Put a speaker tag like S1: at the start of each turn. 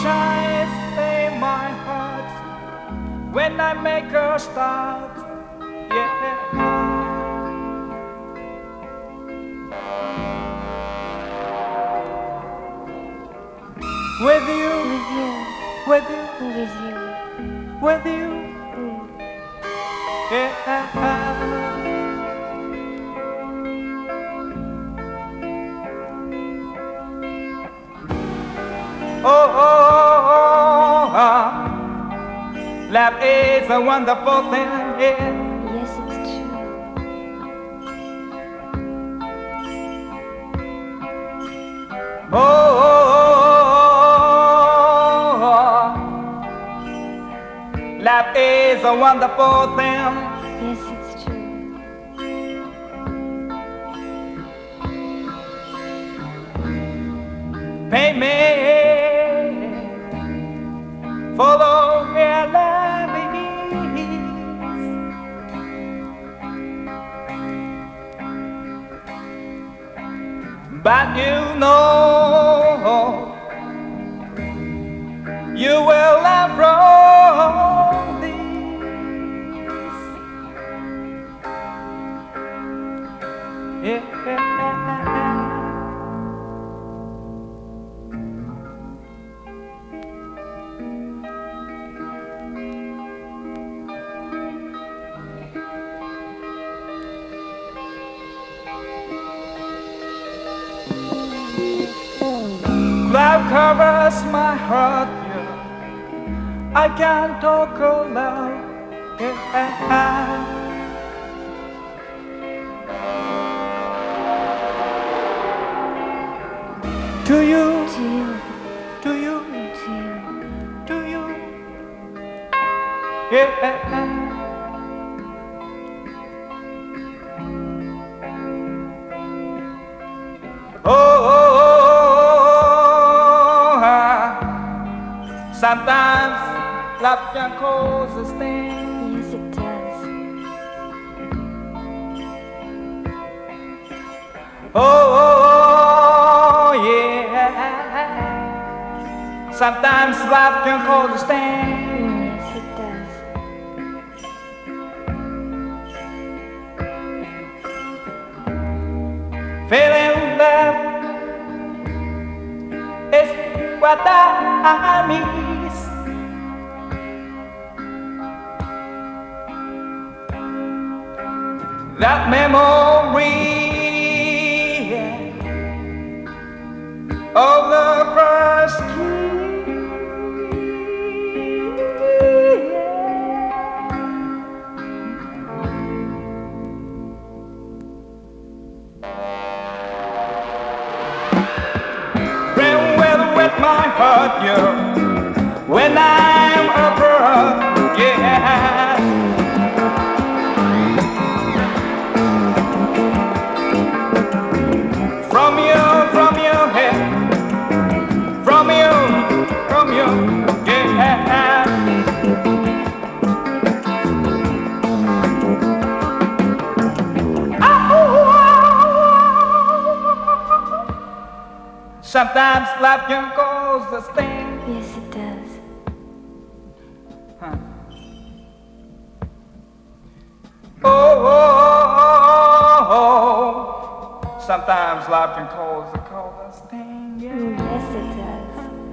S1: shines in my heart when I make her start. Yeah. With you,
S2: with you,
S1: with
S2: you, with
S1: you,
S2: with you.
S1: with you, yeah. Love is a wonderful thing, yeah.
S2: Yes, it's true.
S1: Oh, oh, oh, oh, love is a wonderful thing.
S2: Yes, it's true.
S1: Pay me, But you know Cloud covers my heart, yeah. I can't talk aloud. Yeah. To you,
S2: To you,
S1: to you,
S2: to you.
S1: to you. Yeah. Sometimes love can cause a sting.
S2: Yes, it does.
S1: Oh, oh, oh, yeah. Sometimes love can cause a sting.
S2: Yes, it does.
S1: Feeling is what I miss. That memory of the first kiss. Will wet my heart, yeah. When I'm Sometimes love can cause a sting.
S2: Yes, it does.
S1: Oh, oh, oh, oh. sometimes love can cause a cause a sting. Yeah.
S2: Mm, Yes, it does.